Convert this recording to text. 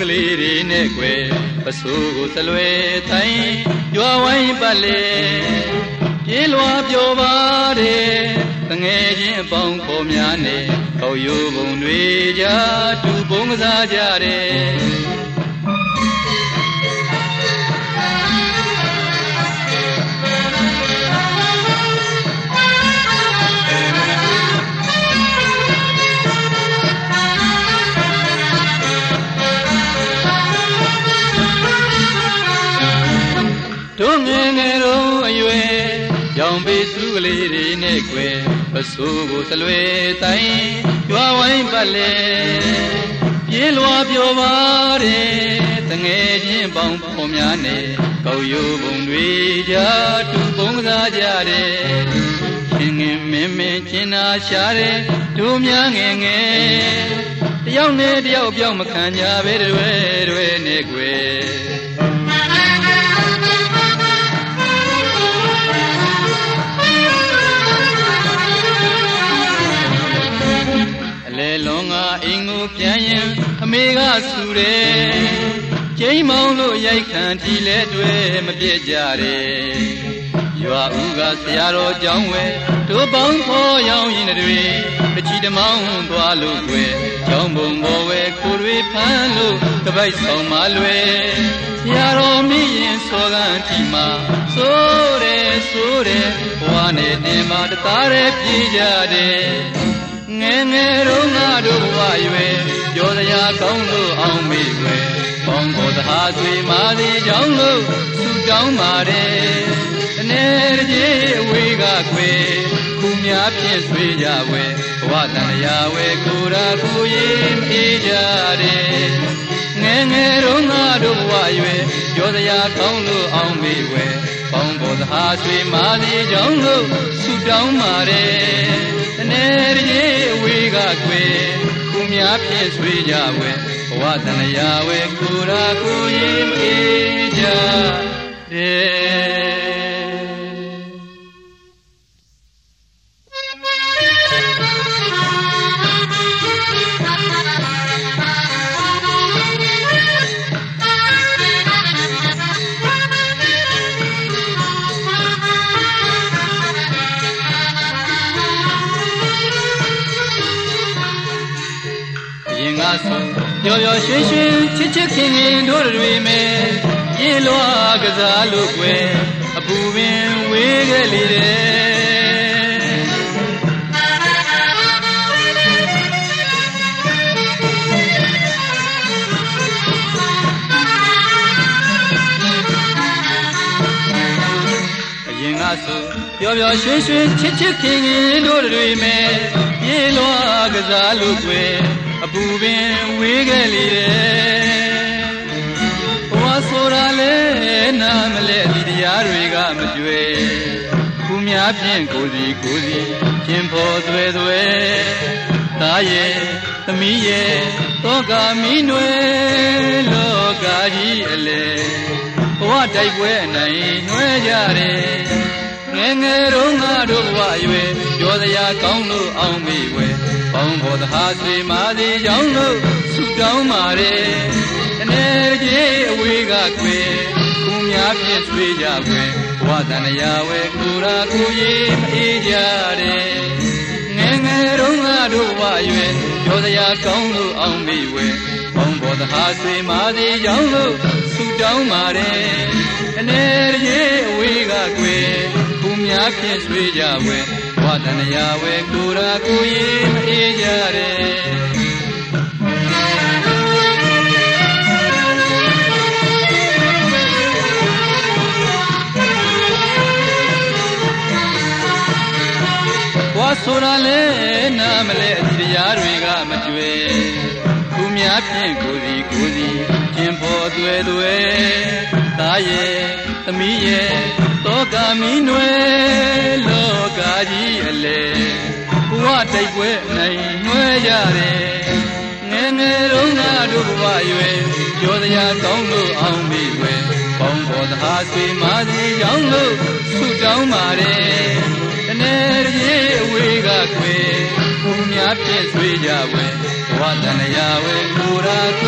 ကလေးတွေနဲ့ကွယ်ပစိုးကိုစလွယ်ထိုင်ရွာဝိုင်းပတ်လေပြေးလွာပျော်ပါတယ်တငယ်ချင်းအပေါင်းဖော်များနဲ့ကောက်ရိုးပုံတွေကြတူပုံကစားကြတယ် လေးတွေနဲ့ကွယ်ပစိုးကိုစလွယ်တိုင်းရွာဝိုင်းပတ်လေပြေးလွာပျော်ပါတယ်တငယ်ချင်းပေါင်းဖော်များနဲ့ကောက်ရိုးပုံတွေကြတူပုံစားကြတယ်ရှင်ငင်မင်းမင်းကျင်နာရှာတယ်တို့များငယ်ငယ်တယောက်နဲ့တယောက်ပြောင်းမခံကြပဲတွေတွေနဲ့ကွယ် အိမ်ကိုပြန်ရင်အမေကဆူတယ်ကျိမ်းမောင်းလို့ရိုက်ခံတီလဲတွေ့မပြည့်ကြတယ်ရွာဦးကဆရာတော်ကြောင်းဝဲတို့ပေါင်းဖော်ရောင်းရင်တွေတချီတမောင်းသွားလို့ွယ်ကြောင်းပုံပေါ်ဝဲကိုတွေဖမ်းလို့တပိုက်ဆောင်မလွယ်ဆရာတော်မိရင်စောကန်းတီမှာစိုးတယ်စိုးတယ်ဘဝနဲ့တင်မှာတသားရဲ့ပြေးကြတယ် ငယ်ငယ်တော့ငါတို့ဘဝရွယ်ကြောစရာကောင်းလို့အောင်မေ့ွယ်ဘောင်းကိုသဟာသွေမာသည်ကြောင့်လို့ဆူတောင်းပါတယ်တနေ့တည်းအဝေးကခွေခုများဖြင့်ဆွေးကြဝဲဘဝတန်ရာဝဲကိုရာကိုရင်ပြေးကြတယ်ငယ်ငယ်တော့ငါတို့ဘဝရွယ်ကြောစရာကောင်းလို့အောင်မေ့ွယ်ဘောင်းကိုသဟာသွေမာသည်ကြောင့်လို့ဆူတောင်းပါတယ် များပြည့်ဆွေးကြဝဲဘဝတဏှာဝဲကိုရာကိုရင်ပြေးကြတ ဆိုပျော်ပျော်ရွှင်ရွှင်ချစ်ချစ်ခင်ခင်တို့တွေမဲ့ပြေလွားကစားလို့ကွယ်အပူပင်ဝေးခဲ့လေတ ပျော်ပျော်ရွှင်ရွှင်ချစ်ချစ်ခင်ခင်တို့တွေမဲ့ပြေလွားကစားလို့ကွယ်အပူပင်ဝေးခဲ့လေတယ်ဘဝဆိုတာလဲနာမလဲဒီတရားတွေကမကြွယ်ခုများဖြင့်ကိုစီကိုစီရှင်ဖော်သွဲသွဲသားရဲ့သမီးရဲ့တောကမီးနွယ်လောကကြီးအလေဘဝတိုက်ပွဲအနိုင်နှွဲကြတယ် ငယ်ငယ်တော့ငါတို့ဘဝရွယ်ကြောစရာကောင်းလို့အောင်မေဝဲပေါင်းဖို့သဟာဆွေမာသည်ကြောင့်လို့ဆုတောင်းပါれအနေကြီးအဝေးကခွေခုများဖြင့်ဆွေးကြွယ်ဘဝတန်ရာဝဲကိုရာကိုကြီးမအေးကြတယ်ငယ်ငယ်တုန်းကတို့ဘဝရွယ်ကြောစရာကောင်းလို့အောင်မိဝဲပေါင်းဖို့သဟာဆွေမာသည်ကြောင့်လို့ဆုတောင်းပါれအနေကြီးအဝေးကခွေခု များဖြင့်ဆွေးကြွယ်ဝတနယဝေကိုရာကိုရင်မအေးကြတယ်ဝါဆိုတာလဲနာမလဲအဒီတရားတွေကမကျွဲခုများဖြင့်ကိုစီကိုစီကျင်ဖို့သွဲသွဲသားရဲ့ သမီးရဲ့တောကမီနွယ်လောကကြီးအလေဘဝတိုက်ပွဲနိုင်နှွဲရတယ်ငယ်ငယ်တုန်းကတို့ဘဝရွယ်ကြောစရာကောင်းလို့အောင်မိွယ်ပေါင်းပေါ်သဟာဆွေမာစီကြောင့်လို့ဆုတောင်းပါတယ်တနေ့ကြီးအဝေးကခွေဘုံများပြည့်ဆွေးကြဝဲဘဝတန်ရာဝဲကိုရာကိုရင်အေးတေ